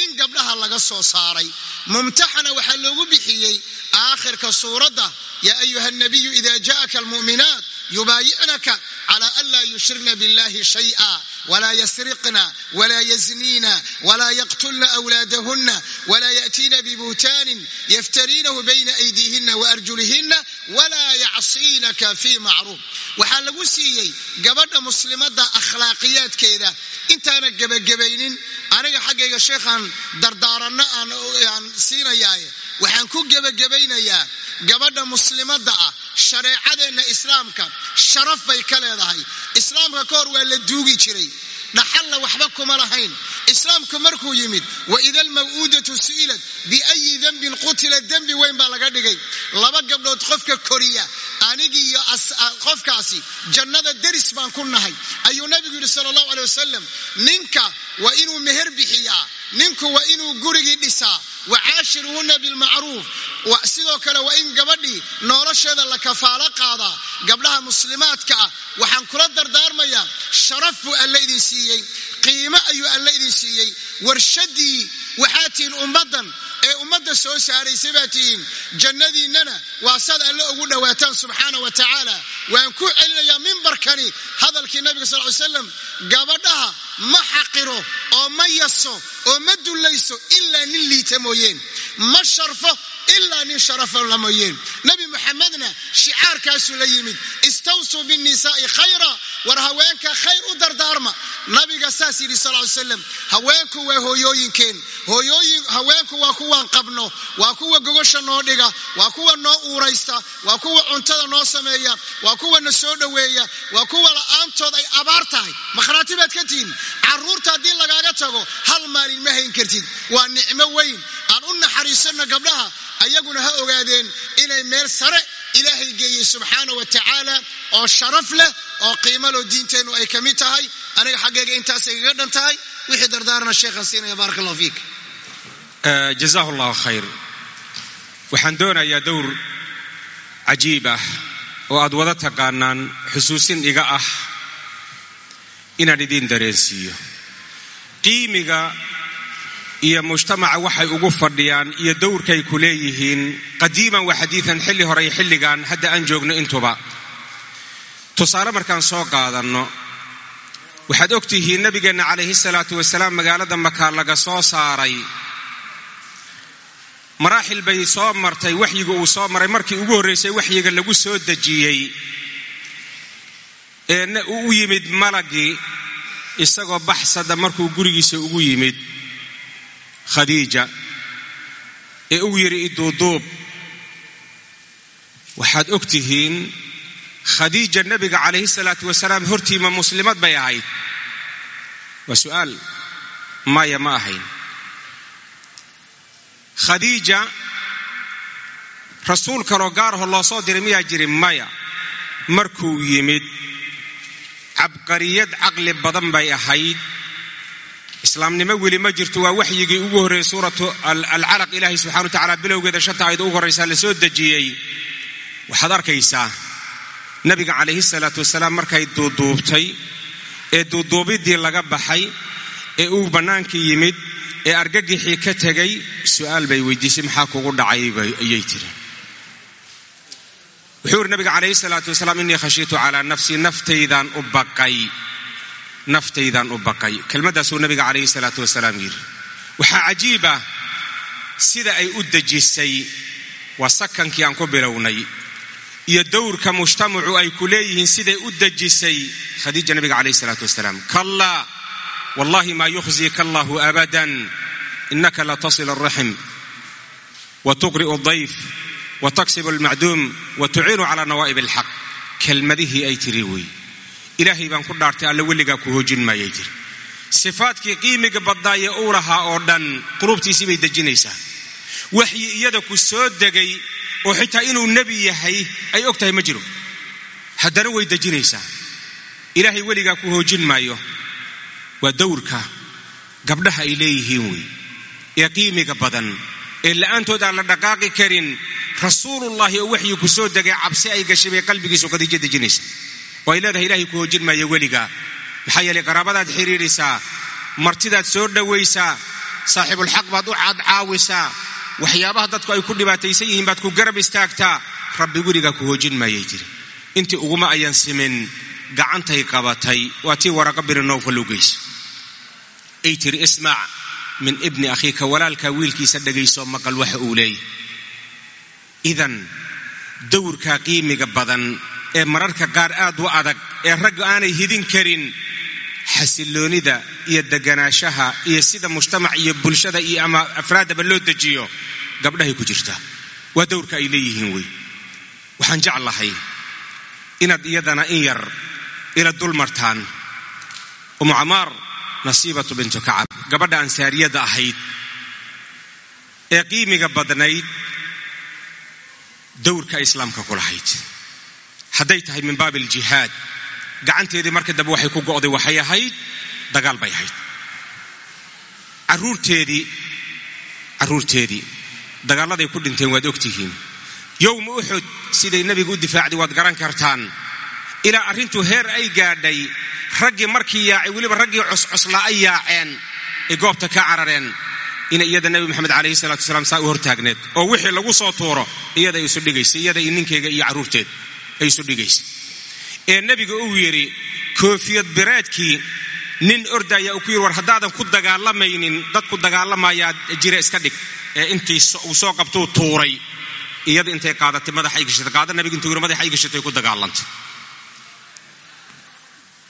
in gabdhaha laga soo saaray. Mumtaxana waxaa loogu bixiyey aakhirka suuradda yaa ayuha nabiyu ida jaءaka almu'minaat yubaayicnaka cla an laa yushrikna biاllahi shayئa wla ysriqna wla yزniina wla yqtulna أwlaadahuna wla yأtiina bbuhtaanin yftariinahu bayna أydiihina وarjulihina wla yacsiinaka fi macruuf waxaa lagu siiyey gabadha muslimada akhlaaqiyaadkeeda intaana gebagabaynin aniga xaggayga sheekhaan dardaaranno aan siinayaaye waxaan ku gebagabaynayaa gabadha muslimadda ah shareecadeenna islaamka sharaf bay ka leedahay. Islaamka ka hor waa la duugi jiray. Dhaxalla waxba kuma lahayn. Islaamku markuu yimid waida almaw'uudatu su'ilat biayi dembin qutila dembi weyn baa laga dhigay. Laba gabdhood qofka koriya anigiiyo qofkaasi jannada deris baan ku nahay. Ayuu nabigu yidhi sala allahu aley wasalam ninka waa inuu meher bixiyaa ninku waa inuu gurigii dhisaa wacaashiruhunna bilmacruuf sidoo kale waa in gabadhii nolosheeda la kafaalo qaadaa gabdhaha muslimaadka ah waxaan kula dardaarmayaa sharaf buu alle idin siiyey qiimo ayuu alle idin siiyey warshadii waxaa tihiin ummaddan ee ummadda soo saaraysay baa tihiin jannadiinnana waa sad alle ugu dhowaataan subxaana wa tacaala waan ku celinayaa mimbarkani hadalkii nabiga sal ly slam gabadhaha ma xaqiro oo ma yaso oo ma dullayso ilaa nin liita mooyeen. Ma sharfo ilaa nin sharafala mooyeen nebi muxamedna shicaarkaasuu la yimid istawsuu binnisaa'i khayra war haweenka khayr u dardaarma nabiga saas yidhi sal ly slam haweenku waa hooyooyinkeen hooyooyin haweenku waa kuwaan qabno waa kuwa gogosha noo dhiga waa kuwa noo uuraysta waa kuwa cuntada noo sameeya waa kuwa na soo dhoweeya waa kuwa la'aantood ay abaar tahay makhraati baad ka tihin carruurta haddii lagaaga tago hal maalin ma hayn kartid waa nicmo weyn aan u naxariisanno gabdhaha ayaguna ha ogaadeen inay meel sare ilaahay geeyey subxaana wa tacaala oo sharaf leh oo qiimaloo diinteennu ay ka mid tahay. Aniga xaggayga intaasay kaga dhan tahay wixii dardaarana sheekhan siinaya baaraka allahu fiik. Jazaahu allahu khayr. Waxaan doonayaa dowr cajiib ah oo aad wada taqaanaan xusuusin iga ah inaan idiin dareensiiyo. Qiimiga iyo mujtamaca waxay ugu fadhiyaan iyo dowrkay ku leeyihiin. Qadiiman wa xadiidan xilli hore iyo xilligan hadda aan joogno intuba. Tusaale markaan soo qaadanno waxaad og tihiin nabigeenna calayhi salaatu wasalaam magaalada makaa laga soo saaray. Maraaxil bay soo martay waxyiga uu soo maray markii ugu horraysay waxyiga lagu soo dejiyey. Ee u yimid malagii isagoo baxsada markuu gurigiisa ugu yimid khadiija ee uu yidhi iduuduub waxaad og tihiin khadiija nebiga calayhi salaatu wasalaam hortiima muslimad bay ahayd. Waa su'aal maya ma ahayn. Khadiija rasuul kaloo gaaraho loo soo diray miyaa jiri? Maya. Markuu yimid cabqariyad caqli badan bay ahayd islaamnimo weli ma jirto waa waxyigii ugu horreeyey suuratu alcalaq ilaahay subxana wa tacala bilowgeeda shanta ayada ugu horraysaa la soo dejiyey. Waxaad arkaysaa nabiga calayhi salaatu wasalaam markay duuduubtay ee duuduubiddii laga baxay ee uu bannaankii yimid ee argagixii ka tegay su'aal bay weydiisay maxaa kugu dhacay ayay tiri wuxuu yidhi nabiga calayhi salaatu wasalaam innii khashiitu calaa nafsii naftaydaan u baqay naftaydaan u baqay. Kelmaddaasuu nabiga calayhi salaatu wasalaam yidhi waxaa cajiib ah sida ay u dejisay waa sakankii aan ku bilownay iyo dowrka mujtamacu ay ku leeyihiin siday u dejisay. Khadiija nabiga calayhi salaatu wasalaam kallaa wallahi maa yukhzika allahu abadan inaka la tasil alraxim wa tuqri'u dayf wa taksibu almacduum wa tuciinu calaa nawaa'ib alxaq kelmadihii ay tiri wey ilaahay baan ku dhaartay alle weligaa ku hoojin maayay tiri sifaadkii qiimiga badnaaye uu lahaa oo dhan qulubtiisii bay dejinaysaa. Waxyi iyada ku soo degay oo xitaa inuu nebi yahay ay og tahay ma jiro. Haddana way dejinaysaa. Ilaahay weligaa ku hoojin maayo. Waa dowrka gabdhaha ay leeyihiin wey ee qiimiga badan ee la'aantood aan la dhaqaaqi karin rasuulullahi oo waxyi ku soo degay cabsi ay gashay bay qalbigiisu khadiijo dejinaysa oo ay leedahay ilaahay ku hoojin maayo weligaa maxaa yeelay qaraabadaad xidhiidhisaa martidaad soo dhowaysaa saaxiibulxaq baad u cadcaawisaa waxyaabaha dadku ay ku dhibaataysan yihiin baad ku garab istaagtaa rabbi weligaa ku hoojin maayay jiri. Intii uguma ayan simin gacantay qabatay. Waa tii waraqa biri nowfal u geysa ay tiri ismac min ibni akhiika walaalkaa wiilkiisa dhegayso maqal waxa uu leeyahy idan dowrkaa qiimiga badan ee mararka qaar aad u adag ee ragga aanay hidin karin xasiloonida iyo deganaashaha iyo sida mujtamac iyo bulshada iyo ama afraaddaba loo dejiyo gabdhahay ku jirtaa waa dowrka ay leeyihiin wey. Waxaan jeclahay inaad iyadana in yar ila dul martaan. Umu camaar nasiibatu bintu kacab gabadha ansaariyadda ahayd ee qiimiga badnayd dowrka islaamka ku lahayd hadday tahay min baabi aljihaad. Gacanteedii marka dambe waxay ku go'day waxay ahayd dagaal bay ahayd. Caruurteedii carruurteedii dagaalladay ku dhinteen waad ogtihiin yowma uxud siday nebiga u difaacday waad garan kartaan. Ilaa arrintuu heer ay gaadhay raggii markii yaacay weliba raggii coscoslaa ay yaaceen ay goobta ka carareen. Ina iyada nebi maxamed calayhi salatu wasalaam saa u hortaagneed. Oo wixii lagu soo tuuro iyada isu dhigaysay iyada iyo ninkeyga iyo carruurteed ay isu dhigaysay ee nebiga uu yidhi koofiyad bireedkii nin ordaya uu ku yidhi war haddaadan ku dagaalamaynin dad ku dagaalamayaa jira iska dhig. Ee intii uu soo qabtuu tuuray. Iyada intay qaadatay madaxay gashatay qaada nabiga intuu yidhi madaxay gashatay ku dagaalantay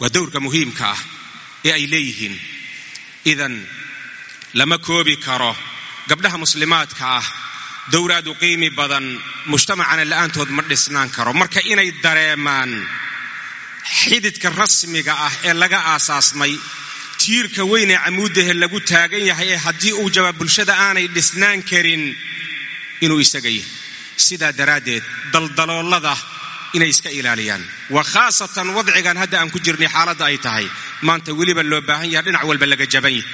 waa dowrka muhiimka ah ee ay leeyihiin. Idan lama koobi karo. Gabdhaha muslimaadka ah dowraadu qiimi badan mujtamacana la'aantood ma dhisnaan karo. Marka inay dareemaan xididka rasmiga ah ee laga aasaasmay tiirka weyn ee camuudahe lagu taagan yahay ee haddii uu jawaab bulshada aanay dhisnaan karin inuu isaga yahay. Sidaa daraaddeed daldaloolada inay iska ilaaliyaan. Wa khaasatan wadcigan hadda aan ku jirnay xaaladda ay tahay. Maanta weliba loo baahan yahay dhinac walba laga jaban yahy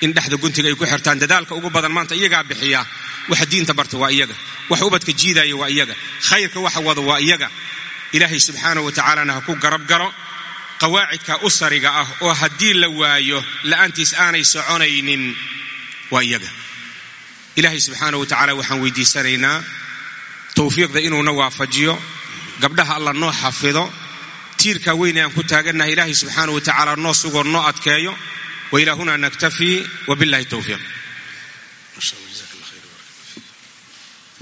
in dhexda guntiga ay ku xirtaan dadaalka ugu badan maanta iyagaa bixiya. Waxa diinta barta waa iyaga. Waxa ubadka jiidaya waa iyaga. Khayrka waxa wada waa iyaga. Ilaahay subxaanahu wa tacaalana ha ku garab galo. Qawaacidka usariga ah oo haddii la waayo la'aantiis aanay soconaynin waa iyaga. Ilaahay subxaanahu wa tacaala waxaan weydiisanaynaa towfiiqda inuuna waafajiyo gabdhaha alla noo xafido tiirka weyne aan ku taagannahay ilaahay subxaanahu wa tacaala noo sugoo noo adkeeyo wa ilaa huna naktafii wabillahi towfiiq